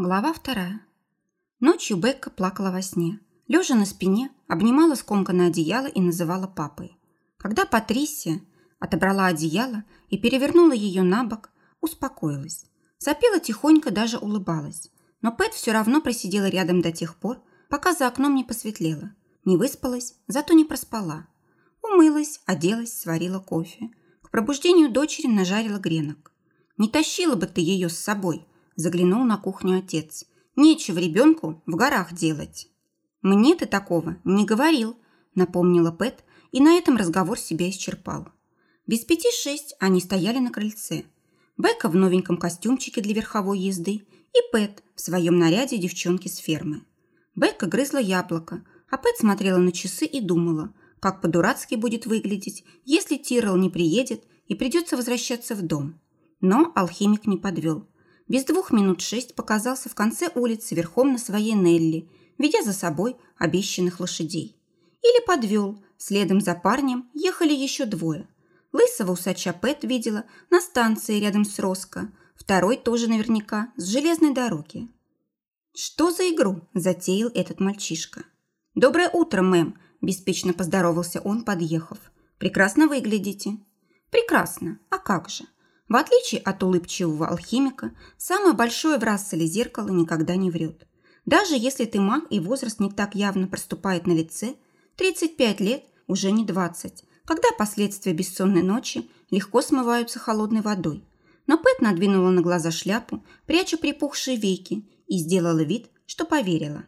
Глава вторая. Ночью Бекка плакала во сне. Лежа на спине, обнимала скомканное одеяло и называла папой. Когда Патрисия отобрала одеяло и перевернула ее на бок, успокоилась. Сопела тихонько, даже улыбалась. Но Пэт все равно просидела рядом до тех пор, пока за окном не посветлело. Не выспалась, зато не проспала. Умылась, оделась, сварила кофе. К пробуждению дочери нажарила гренок. «Не тащила бы ты ее с собой», заглянул на кухню отец. «Нечего ребенку в горах делать». «Мне ты такого не говорил», напомнила Пэт, и на этом разговор себя исчерпал. Без пяти шесть они стояли на крыльце. Бека в новеньком костюмчике для верховой езды и Пэт в своем наряде девчонки с фермы. Бека грызла яблоко, а Пэт смотрела на часы и думала, как по-дурацки будет выглядеть, если Тирл не приедет и придется возвращаться в дом. Но алхимик не подвел. Без двух минут шесть показался в конце улицы верхом на своей Нелли, ведя за собой обещанных лошадей. Или подвел, следом за парнем ехали еще двое. Лысого усача Пэт видела на станции рядом с Роско, второй тоже наверняка с железной дороги. Что за игру затеял этот мальчишка? «Доброе утро, мэм!» – беспечно поздоровался он, подъехав. «Прекрасно выглядите». «Прекрасно. А как же?» В отличие от улыбчивого алхимика, самое большое в Расселе зеркало никогда не врет. Даже если ты маг и возраст не так явно проступает на лице, 35 лет уже не 20, когда последствия бессонной ночи легко смываются холодной водой. Но Пэт надвинула на глаза шляпу, пряча припухшие веки, и сделала вид, что поверила.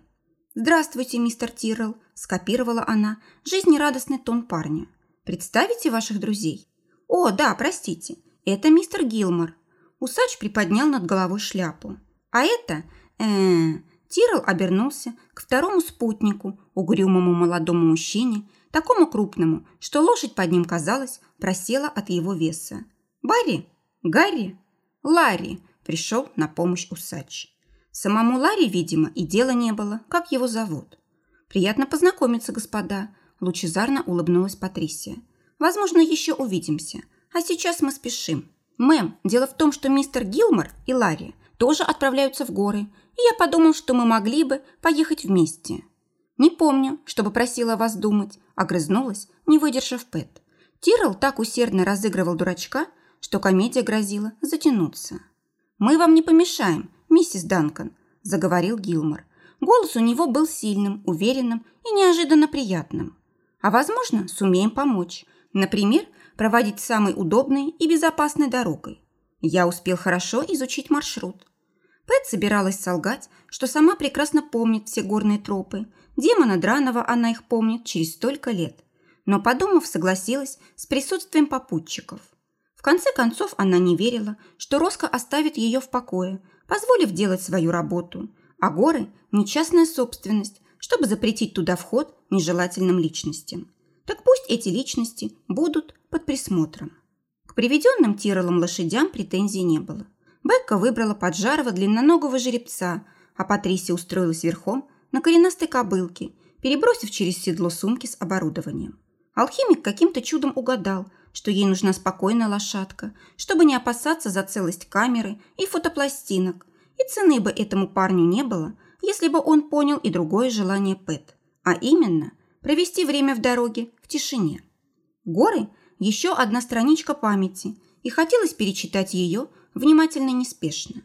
«Здравствуйте, мистер Тиррелл», – скопировала она жизнерадостный тон парня. «Представите ваших друзей?» «О, да, простите, это мистер Гилмор. Усач приподнял над головой шляпу. А это... Э, -э Тирл обернулся к второму спутнику, угрюмому молодому мужчине, такому крупному, что лошадь под ним, казалось, просела от его веса. «Барри? Гарри? Ларри!» пришел на помощь усач. Самому Ларри, видимо, и дела не было, как его зовут. «Приятно познакомиться, господа», – лучезарно улыбнулась Патрисия. «Возможно, еще увидимся. А сейчас мы спешим. Мэм, дело в том, что мистер Гилмор и Ларри тоже отправляются в горы, и я подумал, что мы могли бы поехать вместе. Не помню, чтобы просила вас думать, огрызнулась, не выдержав Пэт. Тирл так усердно разыгрывал дурачка, что комедия грозила затянуться. «Мы вам не помешаем, миссис Данкан», – заговорил Гилмор. Голос у него был сильным, уверенным и неожиданно приятным. «А возможно, сумеем помочь. Например, проводить самой удобной и безопасной дорогой. Я успел хорошо изучить маршрут. Пэт собиралась солгать, что сама прекрасно помнит все горные тропы. Демона Дранова она их помнит через столько лет. Но, подумав, согласилась с присутствием попутчиков. В конце концов, она не верила, что Роско оставит ее в покое, позволив делать свою работу. А горы – не частная собственность, чтобы запретить туда вход нежелательным личностям. Так пусть эти личности будут под присмотром. К приведенным Тиролом лошадям претензий не было. Бекка выбрала поджарого длинноногого жеребца, а Патрисия устроилась верхом на коренастой кобылке, перебросив через седло сумки с оборудованием. Алхимик каким-то чудом угадал, что ей нужна спокойная лошадка, чтобы не опасаться за целость камеры и фотопластинок, и цены бы этому парню не было, если бы он понял и другое желание Пэт, а именно провести время в дороге в тишине. Горы еще одна страничка памяти, и хотелось перечитать ее внимательно и неспешно.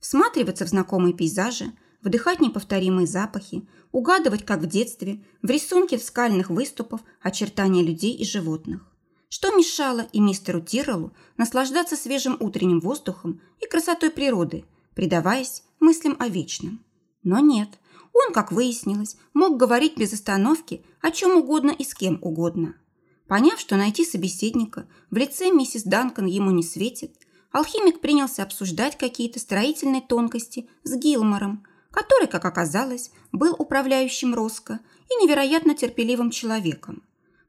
Всматриваться в знакомые пейзажи, вдыхать неповторимые запахи, угадывать, как в детстве, в рисунке скальных выступов очертания людей и животных. Что мешало и мистеру Тирреллу наслаждаться свежим утренним воздухом и красотой природы, предаваясь мыслям о вечном? Но нет, он, как выяснилось, мог говорить без остановки о чем угодно и с кем угодно – Поняв, что найти собеседника в лице миссис Данкан ему не светит, алхимик принялся обсуждать какие-то строительные тонкости с Гилмором, который, как оказалось, был управляющим Роско и невероятно терпеливым человеком.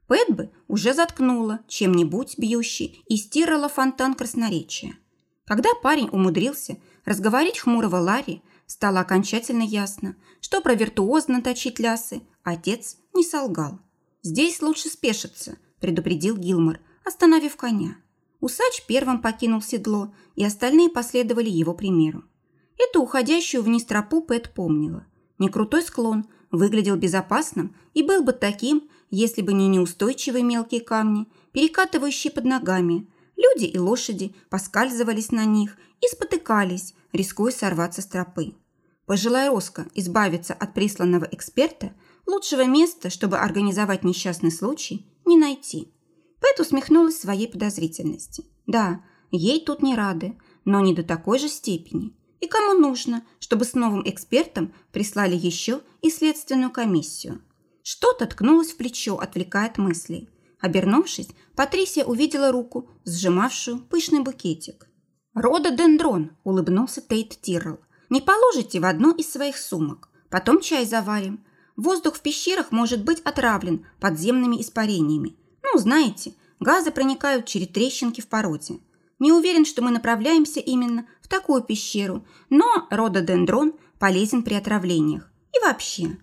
Пэт бы уже заткнула чем-нибудь бьющий и стирала фонтан красноречия. Когда парень умудрился разговорить хмурого Ларри, стало окончательно ясно, что про виртуозно точить лясы отец не солгал. Здесь лучше спешиться – предупредил Гилмор, остановив коня. Усач первым покинул седло, и остальные последовали его примеру. Эту уходящую вниз тропу Пэт помнила. Не крутой склон, выглядел безопасным и был бы таким, если бы не неустойчивые мелкие камни, перекатывающие под ногами. Люди и лошади поскальзывались на них и спотыкались, рискуя сорваться с тропы. Пожелая Роско избавиться от присланного эксперта, лучшего места, чтобы организовать несчастный случай, не найти. Пэт усмехнулась своей подозрительности. Да, ей тут не рады, но не до такой же степени. И кому нужно, чтобы с новым экспертом прислали еще и следственную комиссию? Что-то ткнулось в плечо, отвлекая от мыслей. Обернувшись, Патрисия увидела руку, сжимавшую пышный букетик. «Рододендрон», – улыбнулся Тейт Тиррелл. «Не положите в одну из своих сумок. Потом чай заварим. Воздух в пещерах может быть отравлен подземными испарениями. Ну, знаете, газы проникают через трещинки в породе. Не уверен, что мы направляемся именно в такую пещеру, но рододендрон полезен при отравлениях. И вообще.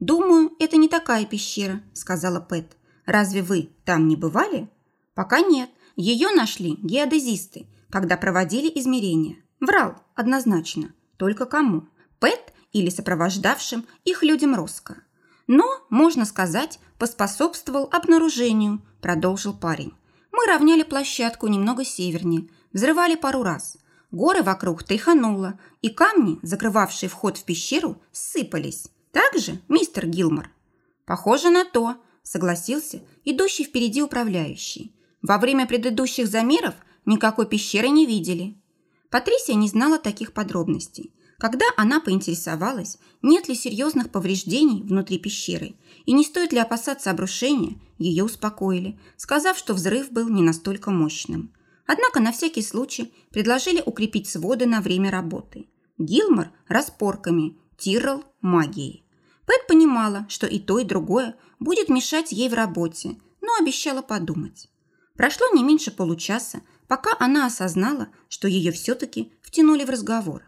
Думаю, это не такая пещера, сказала Пэт. Разве вы там не бывали? Пока нет. Ее нашли геодезисты, когда проводили измерения. Врал, однозначно. Только кому? Пэт или сопровождавшим их людям Роско. Но, можно сказать, поспособствовал обнаружению, продолжил парень. Мы равняли площадку немного севернее, взрывали пару раз. Горы вокруг тряхануло, и камни, закрывавшие вход в пещеру, сыпались. Так же, мистер Гилмор? Похоже на то, согласился идущий впереди управляющий. Во время предыдущих замеров никакой пещеры не видели. Патрисия не знала таких подробностей. Когда она поинтересовалась, нет ли серьезных повреждений внутри пещеры и не стоит ли опасаться обрушения, ее успокоили, сказав, что взрыв был не настолько мощным. Однако на всякий случай предложили укрепить своды на время работы. Гилмор – распорками, Тиррелл – магией. Пэт понимала, что и то, и другое будет мешать ей в работе, но обещала подумать. Прошло не меньше получаса, пока она осознала, что ее все-таки втянули в разговор.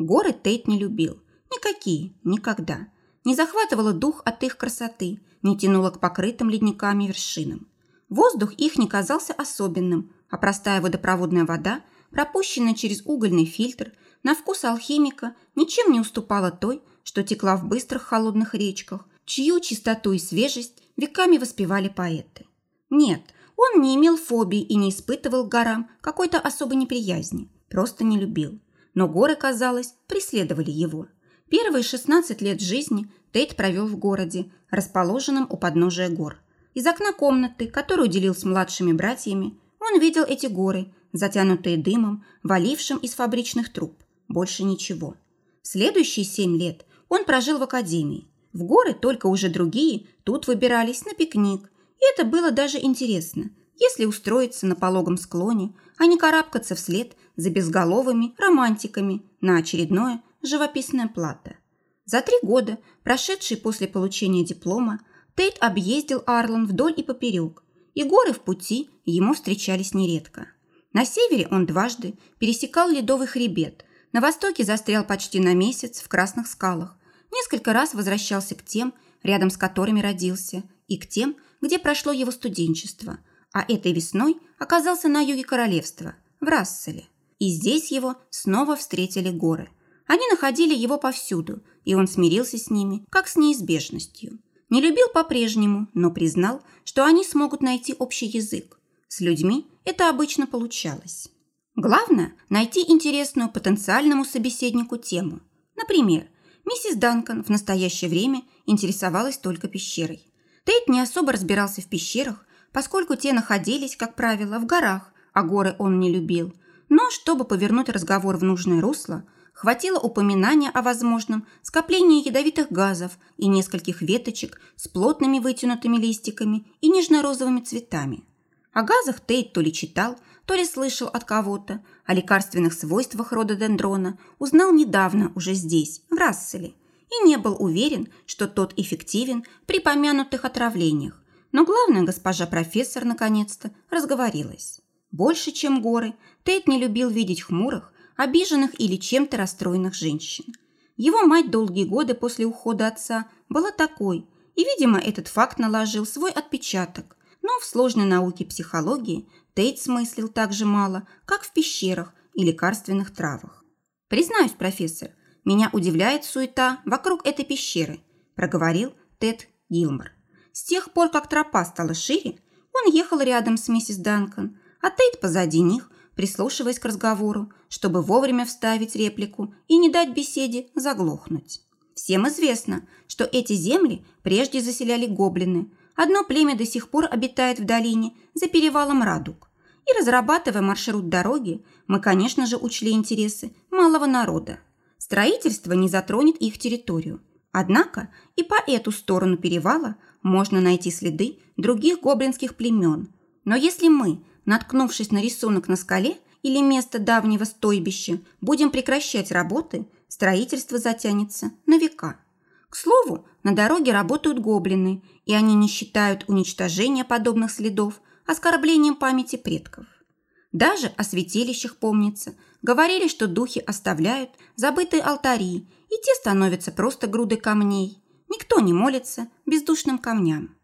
Горы Тейт не любил. Никакие, никогда. Не захватывала дух от их красоты, не тянула к покрытым ледниками вершинам. Воздух их не казался особенным, а простая водопроводная вода, пропущенная через угольный фильтр, на вкус алхимика ничем не уступала той, что текла в быстрых холодных речках, чью чистоту и свежесть веками воспевали поэты. Нет, он не имел фобий и не испытывал горам какой-то особой неприязни, просто не любил но горы, казалось, преследовали его. Первые 16 лет жизни Тейт провел в городе, расположенном у подножия гор. Из окна комнаты, которую делил с младшими братьями, он видел эти горы, затянутые дымом, валившим из фабричных труб. Больше ничего. Следующие семь лет он прожил в академии. В горы только уже другие тут выбирались на пикник. И это было даже интересно, если устроиться на пологом склоне, а не карабкаться вслед за безголовыми романтиками на очередное живописное плато. За три года, прошедшие после получения диплома, Тейт объездил Арлан вдоль и поперек, и горы в пути ему встречались нередко. На севере он дважды пересекал ледовый хребет, на востоке застрял почти на месяц в красных скалах, несколько раз возвращался к тем, рядом с которыми родился, и к тем, где прошло его студенчество, а этой весной оказался на юге королевства, в Расселе. И здесь его снова встретили горы. Они находили его повсюду, и он смирился с ними, как с неизбежностью. Не любил по-прежнему, но признал, что они смогут найти общий язык. С людьми это обычно получалось. Главное – найти интересную потенциальному собеседнику тему. Например, миссис Данкан в настоящее время интересовалась только пещерой. Тейт не особо разбирался в пещерах, поскольку те находились, как правило, в горах, а горы он не любил, но чтобы повернуть разговор в нужное русло, хватило упоминания о возможном скоплении ядовитых газов и нескольких веточек с плотными вытянутыми листиками и нежно-розовыми цветами. О газах Тейт то ли читал, то ли слышал от кого-то, о лекарственных свойствах рододендрона узнал недавно уже здесь, в Расселе, и не был уверен, что тот эффективен при помянутых отравлениях. Но главное, госпожа профессор наконец-то разговорилась. Больше, чем горы, Тейт не любил видеть хмурых, обиженных или чем-то расстроенных женщин. Его мать долгие годы после ухода отца была такой, и, видимо, этот факт наложил свой отпечаток. Но в сложной науке психологии Тейт смыслил так же мало, как в пещерах и лекарственных травах. «Признаюсь, профессор, меня удивляет суета вокруг этой пещеры», проговорил Тед Гилмор. С тех пор, как тропа стала шире, он ехал рядом с миссис Данкан, а Тейт позади них, прислушиваясь к разговору, чтобы вовремя вставить реплику и не дать беседе заглохнуть. Всем известно, что эти земли прежде заселяли гоблины. Одно племя до сих пор обитает в долине за перевалом Радуг. И разрабатывая маршрут дороги, мы, конечно же, учли интересы малого народа. Строительство не затронет их территорию. Однако и по эту сторону перевала можно найти следы других гоблинских племен. Но если мы, наткнувшись на рисунок на скале или место давнего стойбища, будем прекращать работы, строительство затянется на века. К слову, на дороге работают гоблины, и они не считают уничтожение подобных следов оскорблением памяти предков. Даже о святилищах помнится. Говорили, что духи оставляют забытые алтари, и те становятся просто грудой камней. Никто не молится бездушным камням.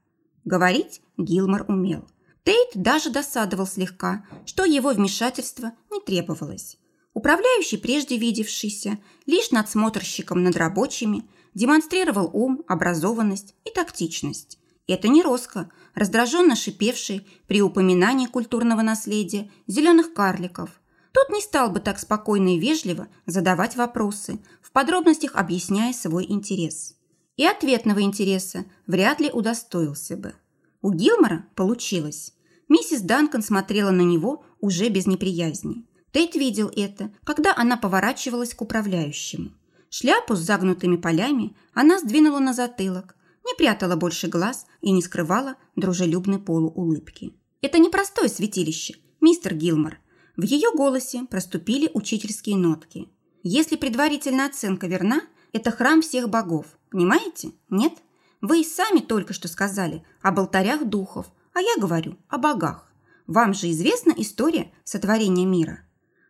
Говорить Гилмор умел. Тейт даже досадовал слегка, что его вмешательство не требовалось. Управляющий, прежде видевшийся лишь надсмотрщиком над рабочими, демонстрировал ум, образованность и тактичность. Это не Роско, раздраженно шипевший при упоминании культурного наследия зеленых карликов. Тот не стал бы так спокойно и вежливо задавать вопросы, в подробностях объясняя свой интерес. И ответного интереса вряд ли удостоился бы. У Гилмора получилось. Миссис Данкан смотрела на него уже без неприязни. Тейт видел это, когда она поворачивалась к управляющему. Шляпу с загнутыми полями она сдвинула на затылок, не прятала больше глаз и не скрывала дружелюбной полуулыбки. «Это непростое святилище, мистер Гилмор». В ее голосе проступили учительские нотки. «Если предварительная оценка верна, это храм всех богов. Понимаете? Нет? Вы и сами только что сказали об алтарях духов, а я говорю о богах. Вам же известна история сотворения мира?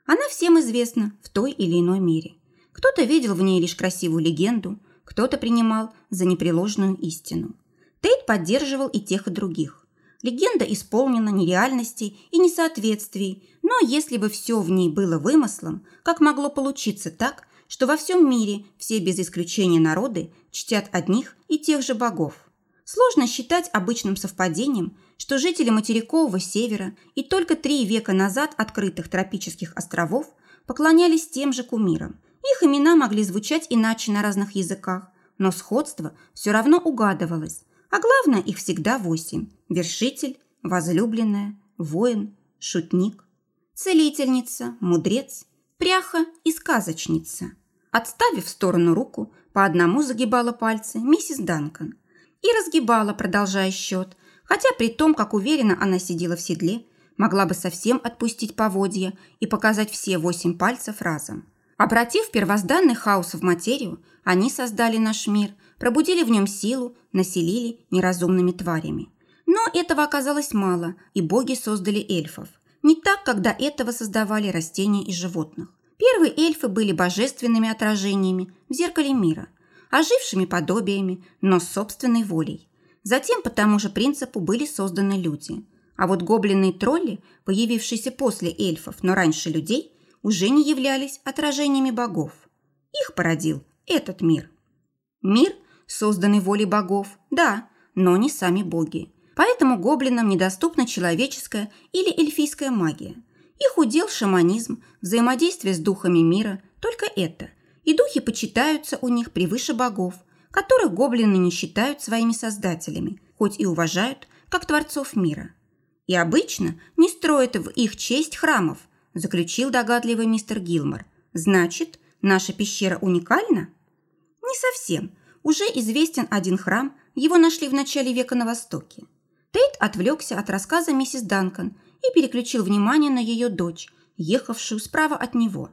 Она всем известна в той или иной мере. Кто-то видел в ней лишь красивую легенду, кто-то принимал за непреложную истину. Тейт поддерживал и тех, и других. Легенда исполнена нереальностей и несоответствий, но если бы все в ней было вымыслом, как могло получиться так, что во всем мире все без исключения народы чтят одних и тех же богов? Сложно считать обычным совпадением, что жители материкового севера и только три века назад открытых тропических островов поклонялись тем же кумирам. Их имена могли звучать иначе на разных языках, но сходство все равно угадывалось. А главное, их всегда восемь. Вершитель, возлюбленная, воин, шутник, целительница, мудрец, пряха и сказочница. Отставив в сторону руку, по одному загибала пальцы миссис Данкан и разгибала, продолжая счет – хотя при том, как уверенно она сидела в седле, могла бы совсем отпустить поводья и показать все восемь пальцев разом. Обратив первозданный хаос в материю, они создали наш мир, пробудили в нем силу, населили неразумными тварями. Но этого оказалось мало, и боги создали эльфов. Не так, когда этого создавали растения и животных. Первые эльфы были божественными отражениями в зеркале мира, ожившими подобиями, но с собственной волей. Затем по тому же принципу были созданы люди. А вот гоблины и тролли, появившиеся после эльфов, но раньше людей, уже не являлись отражениями богов. Их породил этот мир. Мир, созданный волей богов, да, но не сами боги. Поэтому гоблинам недоступна человеческая или эльфийская магия. Их удел шаманизм, взаимодействие с духами мира, только это. И духи почитаются у них превыше богов, которых гоблины не считают своими создателями, хоть и уважают, как творцов мира. И обычно не строят в их честь храмов, заключил догадливый мистер Гилмор. Значит, наша пещера уникальна? Не совсем. Уже известен один храм, его нашли в начале века на Востоке. Тейт отвлекся от рассказа миссис Данкан и переключил внимание на ее дочь, ехавшую справа от него.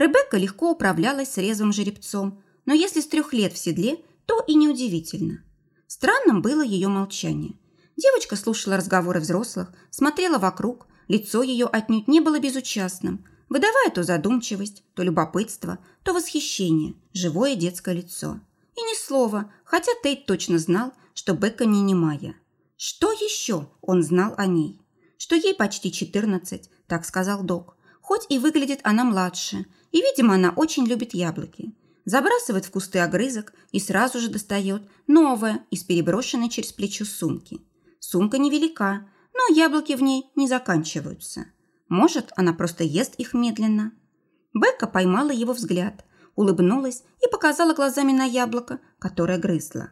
Ребекка легко управлялась с резвым жеребцом, но если с трех лет в седле, то и неудивительно. Странным было ее молчание. Девочка слушала разговоры взрослых, смотрела вокруг, лицо ее отнюдь не было безучастным, выдавая то задумчивость, то любопытство, то восхищение, живое детское лицо. И ни слова, хотя Тейт точно знал, что Бекка не немая. Что еще он знал о ней? Что ей почти 14, так сказал док. Хоть и выглядит она младше, и, видимо, она очень любит яблоки. Забрасывает в кусты огрызок и сразу же достает новое из переброшенной через плечо сумки. Сумка невелика, но яблоки в ней не заканчиваются. Может, она просто ест их медленно. Бекка поймала его взгляд, улыбнулась и показала глазами на яблоко, которое грызла.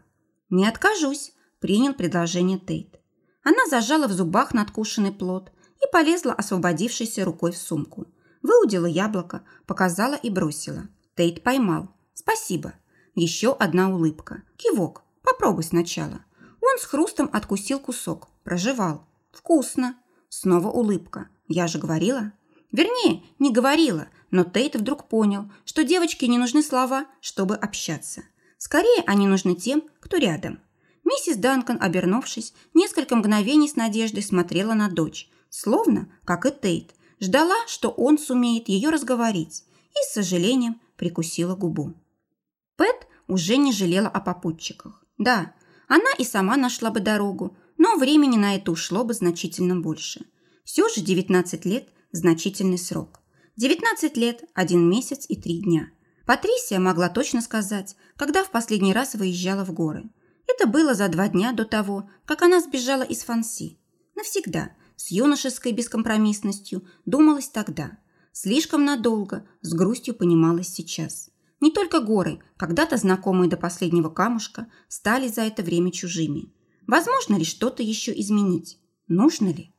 «Не откажусь», – принял предложение Тейт. Она зажала в зубах надкушенный плод и полезла освободившейся рукой в сумку. Выудила яблоко, показала и бросила. Тейт поймал. «Спасибо». Еще одна улыбка. Кивок. Попробуй сначала. Он с хрустом откусил кусок. Прожевал. «Вкусно». Снова улыбка. «Я же говорила». Вернее, не говорила, но Тейт вдруг понял, что девочке не нужны слова, чтобы общаться. Скорее, они нужны тем, кто рядом. Миссис Данкан, обернувшись, несколько мгновений с надеждой смотрела на дочь, словно, как и Тейт, ждала, что он сумеет ее разговорить, и с сожалением прикусила губу. Пэт уже не жалела о попутчиках. Да, она и сама нашла бы дорогу, но времени на это ушло бы значительно больше. Все же 19 лет – значительный срок. 19 лет, 1 месяц и 3 дня. Патрисия могла точно сказать, когда в последний раз выезжала в горы. Это было за два дня до того, как она сбежала из Фанси. Навсегда, с юношеской бескомпромиссностью, думалось тогда. Слишком надолго, с грустью понималось сейчас. Не только горы, когда-то знакомые до последнего камушка, стали за это время чужими. Возможно ли что-то еще изменить? Нужно ли?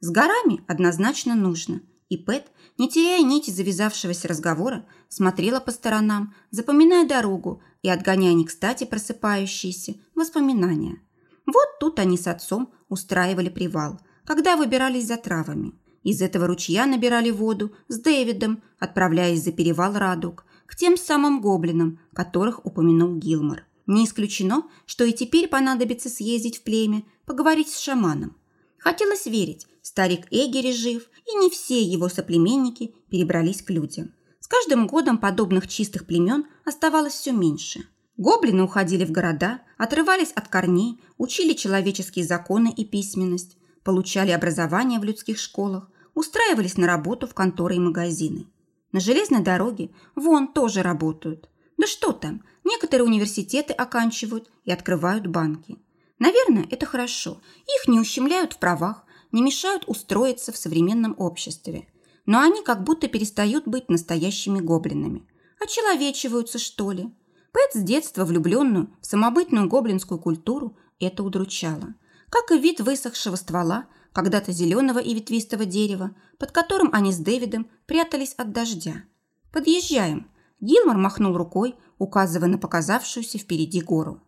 С горами однозначно нужно. И Пэт, не теряя нити завязавшегося разговора, смотрела по сторонам, запоминая дорогу и отгоняя не кстати просыпающиеся воспоминания. Вот тут они с отцом устраивали привал, когда выбирались за травами. Из этого ручья набирали воду с Дэвидом, отправляясь за перевал Радуг, к тем самым гоблинам, которых упомянул Гилмор. Не исключено, что и теперь понадобится съездить в племя, поговорить с шаманом. Хотелось верить, старик Эгери жив, и не все его соплеменники перебрались к людям. С каждым годом подобных чистых племен оставалось все меньше. Гоблины уходили в города, отрывались от корней, учили человеческие законы и письменность, получали образование в людских школах, устраивались на работу в конторы и магазины. На железной дороге вон тоже работают. Да что там, некоторые университеты оканчивают и открывают банки. Наверное, это хорошо. Их не ущемляют в правах, не мешают устроиться в современном обществе. Но они как будто перестают быть настоящими гоблинами. Очеловечиваются, что ли? Пэт с детства влюбленную в самобытную гоблинскую культуру это удручало. Как и вид высохшего ствола, когда-то зеленого и ветвистого дерева, под которым они с Дэвидом прятались от дождя. «Подъезжаем!» Гилмор махнул рукой, указывая на показавшуюся впереди гору.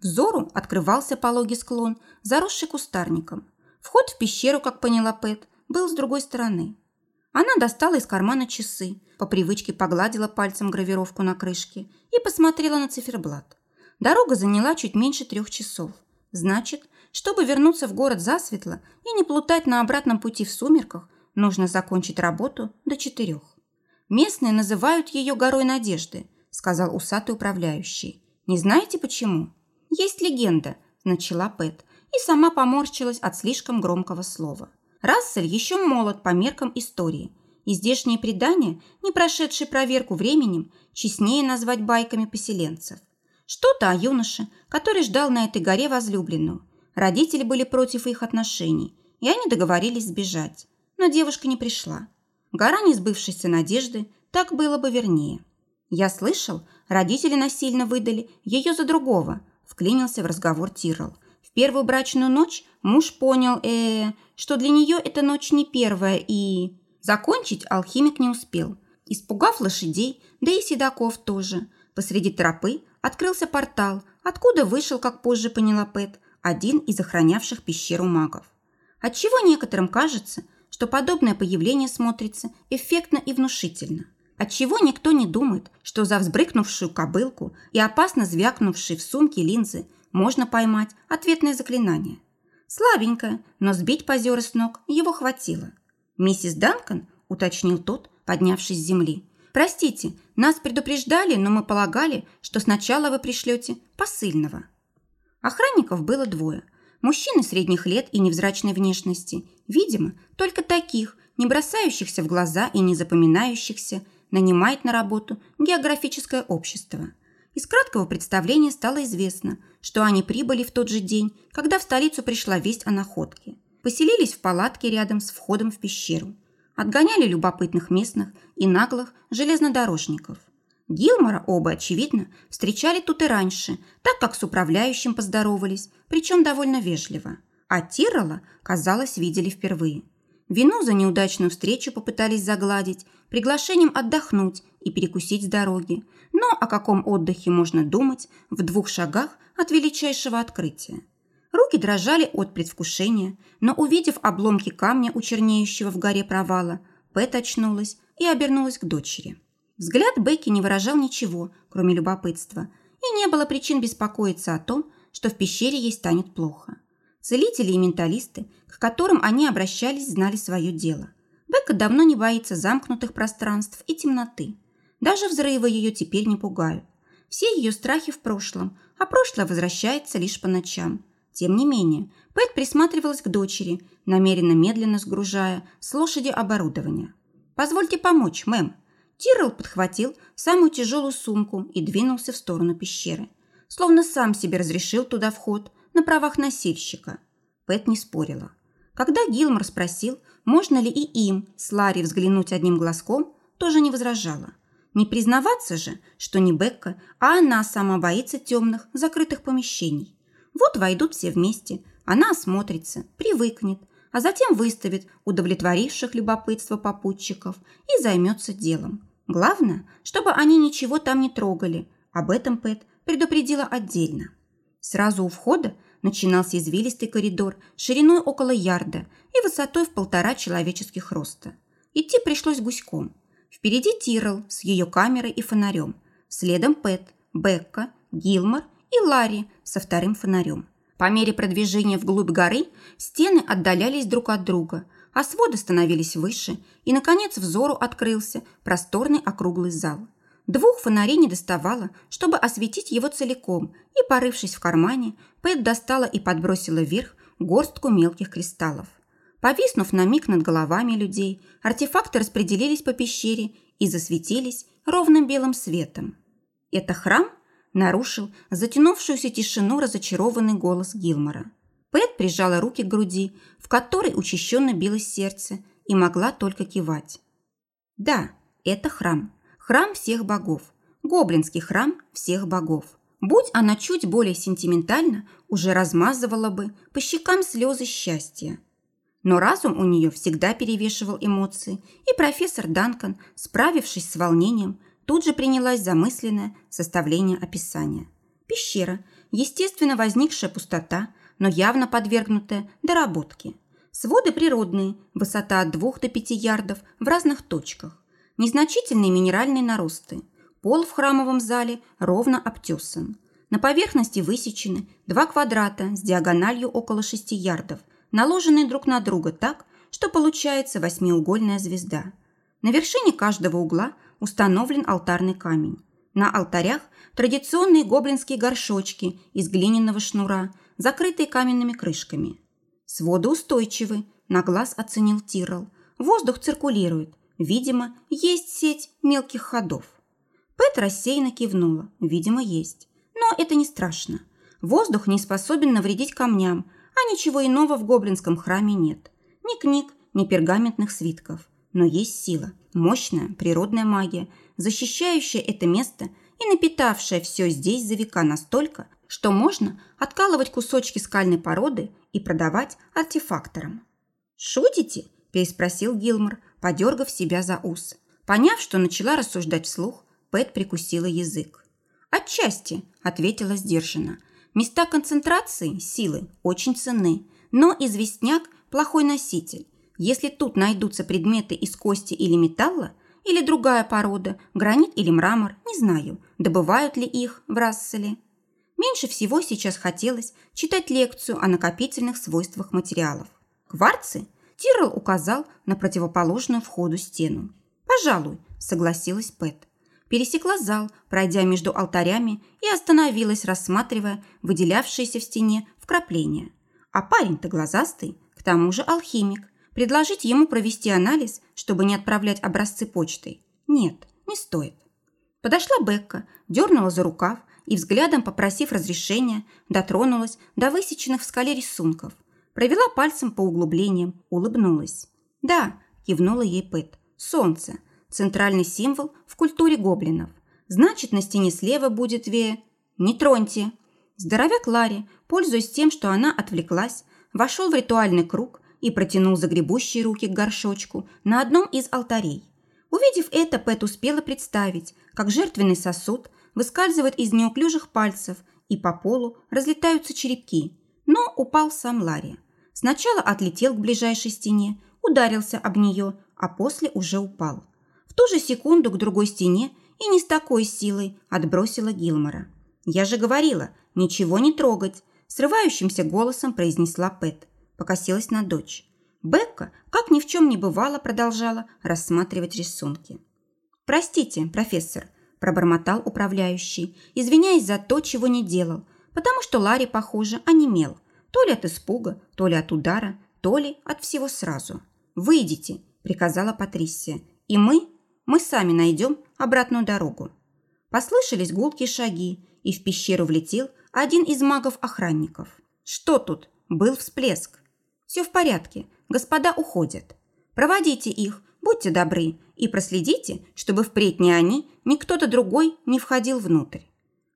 Взору открывался пологий склон, заросший кустарником. Вход в пещеру, как поняла Пэт, был с другой стороны. Она достала из кармана часы, по привычке погладила пальцем гравировку на крышке и посмотрела на циферблат. Дорога заняла чуть меньше трех часов. Значит, чтобы вернуться в город засветло и не плутать на обратном пути в сумерках, нужно закончить работу до четырех. Местные называют ее горой надежды, сказал усатый управляющий. Не знаете почему? «Есть легенда», – начала Пэт, и сама поморщилась от слишком громкого слова. Рассель еще молод по меркам истории, и здешние предания, не прошедшие проверку временем, честнее назвать байками поселенцев. Что-то о юноше, который ждал на этой горе возлюбленную. Родители были против их отношений, и они договорились сбежать. Но девушка не пришла. Гора несбывшейся надежды, так было бы вернее. Я слышал, родители насильно выдали ее за другого, вклинился в разговор Тирл. В первую брачную ночь муж понял, э, что для нее эта ночь не первая и... Закончить алхимик не успел. Испугав лошадей, да и седаков тоже, посреди тропы открылся портал, откуда вышел, как позже поняла Пэт, один из охранявших пещеру магов. Отчего некоторым кажется, что подобное появление смотрится эффектно и внушительно – Отчего никто не думает, что за взбрыкнувшую кобылку и опасно звякнувшие в сумке линзы можно поймать ответное заклинание. Слабенькое, но сбить позера с ног его хватило. «Миссис Данкан?» – уточнил тот, поднявшись с земли. «Простите, нас предупреждали, но мы полагали, что сначала вы пришлете посыльного». Охранников было двое. Мужчины средних лет и невзрачной внешности. Видимо, только таких не бросающихся в глаза и не запоминающихся, нанимает на работу географическое общество. Из краткого представления стало известно, что они прибыли в тот же день, когда в столицу пришла весть о находке. Поселились в палатке рядом с входом в пещеру. Отгоняли любопытных местных и наглых железнодорожников. Гилмора оба, очевидно, встречали тут и раньше, так как с управляющим поздоровались, причем довольно вежливо. А Тиррелла, казалось, видели впервые. Вину за неудачную встречу попытались загладить, приглашением отдохнуть и перекусить с дороги. Но о каком отдыхе можно думать в двух шагах от величайшего открытия? Руки дрожали от предвкушения, но, увидев обломки камня у чернеющего в горе провала, Пэт очнулась и обернулась к дочери. Взгляд Бекки не выражал ничего, кроме любопытства, и не было причин беспокоиться о том, что в пещере ей станет плохо. Целители и менталисты, к которым они обращались, знали свое дело. Бекка давно не боится замкнутых пространств и темноты. Даже взрывы ее теперь не пугают. Все ее страхи в прошлом, а прошлое возвращается лишь по ночам. Тем не менее, Пэт присматривалась к дочери, намеренно медленно сгружая с лошади оборудование. «Позвольте помочь, мэм». Тиррелл подхватил самую тяжелую сумку и двинулся в сторону пещеры. Словно сам себе разрешил туда вход на правах носильщика. Пэт не спорила. Когда Гилмор спросил, можно ли и им с Ларри взглянуть одним глазком, тоже не возражала. Не признаваться же, что не Бекка, а она сама боится темных, закрытых помещений. Вот войдут все вместе, она осмотрится, привыкнет, а затем выставит удовлетворивших любопытство попутчиков и займется делом. Главное, чтобы они ничего там не трогали. Об этом Пэт предупредила отдельно. Сразу у входа начинался извилистый коридор шириной около ярда и высотой в полтора человеческих роста. Идти пришлось гуськом. Впереди Тирл с ее камерой и фонарем. Следом Пэт, Бекка, Гилмор и Ларри со вторым фонарем. По мере продвижения вглубь горы стены отдалялись друг от друга, а своды становились выше, и, наконец, взору открылся просторный округлый зал. Двух фонарей не доставало, чтобы осветить его целиком, и, порывшись в кармане, Пэт достала и подбросила вверх горстку мелких кристаллов. Повиснув на миг над головами людей, артефакты распределились по пещере и засветились ровным белым светом. «Это храм?» нарушил затянувшуюся тишину разочарованный голос Гилмора. Пэт прижала руки к груди, в которой учащенно билось сердце, и могла только кивать. «Да, это храм. Храм всех богов. Гоблинский храм всех богов. Будь она чуть более сентиментальна, уже размазывала бы по щекам слезы счастья. Но разум у нее всегда перевешивал эмоции, и профессор Данкан, справившись с волнением, тут же принялась за мысленное составление описания. Пещера, естественно возникшая пустота, но явно подвергнутая доработке. Своды природные, высота от 2 до 5 ярдов в разных точках. Незначительные минеральные наросты. Пол в храмовом зале ровно обтесан. На поверхности высечены два квадрата с диагональю около 6 ярдов, наложенные друг на друга так, что получается восьмиугольная звезда. На вершине каждого угла – установлен алтарный камень. На алтарях традиционные гоблинские горшочки из глиняного шнура, закрытые каменными крышками. Своды устойчивы, на глаз оценил Тиррелл. Воздух циркулирует. Видимо, есть сеть мелких ходов. Пэт рассеянно кивнула. Видимо, есть. Но это не страшно. Воздух не способен навредить камням, а ничего иного в гоблинском храме нет. Ни книг, ни пергаментных свитков. Но есть сила, мощная природная магия, защищающая это место и напитавшая все здесь за века настолько, что можно откалывать кусочки скальной породы и продавать артефакторам. «Шутите?» – переспросил Гилмор, подергав себя за ус. Поняв, что начала рассуждать вслух, Пэт прикусила язык. «Отчасти», – ответила сдержанно. «Места концентрации силы очень ценны, но известняк – плохой носитель, если тут найдутся предметы из кости или металла, или другая порода, гранит или мрамор, не знаю, добывают ли их в Расселе. Меньше всего сейчас хотелось читать лекцию о накопительных свойствах материалов. Кварцы Тирл указал на противоположную входу стену. «Пожалуй», – согласилась Пэт. Пересекла зал, пройдя между алтарями и остановилась, рассматривая выделявшиеся в стене вкрапления. А парень-то глазастый, к тому же алхимик – Предложить ему провести анализ, чтобы не отправлять образцы почтой? Нет, не стоит. Подошла Бекка, дернула за рукав и, взглядом попросив разрешения, дотронулась до высеченных в скале рисунков. Провела пальцем по углублениям, улыбнулась. «Да», – кивнула ей Пэт, – «солнце. Центральный символ в культуре гоблинов. Значит, на стене слева будет ве... Не троньте!» Здоровяк Ларри, пользуясь тем, что она отвлеклась, вошел в ритуальный круг и протянул загребущие руки к горшочку на одном из алтарей. Увидев это, Пэт успела представить, как жертвенный сосуд выскальзывает из неуклюжих пальцев и по полу разлетаются черепки, но упал сам Ларри. Сначала отлетел к ближайшей стене, ударился об нее, а после уже упал. В ту же секунду к другой стене и не с такой силой отбросила Гилмора. «Я же говорила, ничего не трогать», срывающимся голосом произнесла Пэт. Покосилась на дочь. Бекка, как ни в чем не бывало, продолжала рассматривать рисунки. «Простите, профессор», – пробормотал управляющий, извиняясь за то, чего не делал, потому что Ларри, похоже, онемел. То ли от испуга, то ли от удара, то ли от всего сразу. «Выйдите», – приказала Патрисия, – «и мы, мы сами найдем обратную дорогу». Послышались гулкие шаги, и в пещеру влетел один из магов-охранников. Что тут? Был всплеск. Все в порядке, господа уходят. Проводите их, будьте добры, и проследите, чтобы впредь ни они, ни кто-то другой не входил внутрь.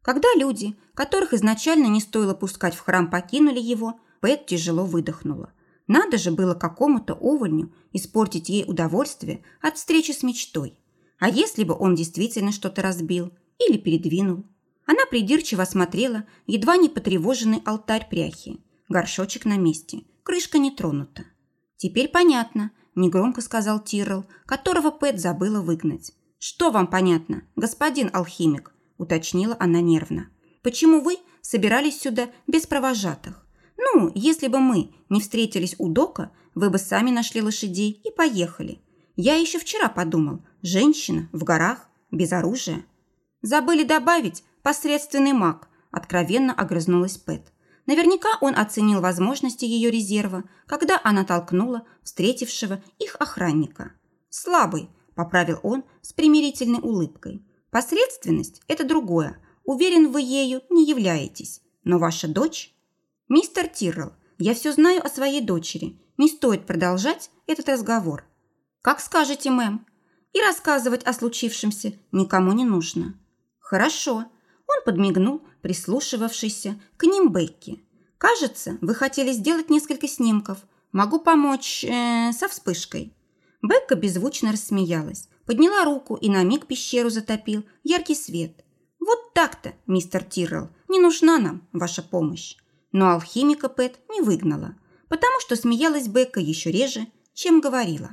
Когда люди, которых изначально не стоило пускать в храм, покинули его, Пэт тяжело выдохнула. Надо же было какому-то увольню испортить ей удовольствие от встречи с мечтой. А если бы он действительно что-то разбил или передвинул? Она придирчиво осмотрела едва не потревоженный алтарь пряхи. Горшочек на месте, крышка не тронута. «Теперь понятно», – негромко сказал Тирл, которого Пэт забыла выгнать. «Что вам понятно, господин алхимик?» – уточнила она нервно. «Почему вы собирались сюда без провожатых? Ну, если бы мы не встретились у дока, вы бы сами нашли лошадей и поехали. Я еще вчера подумал, женщина в горах, без оружия. Забыли добавить, посредственный маг», – откровенно огрызнулась Пэт. Наверняка он оценил возможности ее резерва, когда она толкнула встретившего их охранника. «Слабый», – поправил он с примирительной улыбкой. «Посредственность – это другое. Уверен, вы ею не являетесь. Но ваша дочь...» «Мистер Тиррелл, я все знаю о своей дочери. Не стоит продолжать этот разговор». «Как скажете, мэм». И рассказывать о случившемся никому не нужно. «Хорошо», он подмигнул, прислушивавшийся к ним Бекки. «Кажется, вы хотели сделать несколько снимков. Могу помочь э, со вспышкой». Бекка беззвучно рассмеялась, подняла руку и на миг пещеру затопил яркий свет. «Вот так-то, мистер Тиррелл, не нужна нам ваша помощь». Но алхимика Пэт не выгнала, потому что смеялась Бекка еще реже, чем говорила.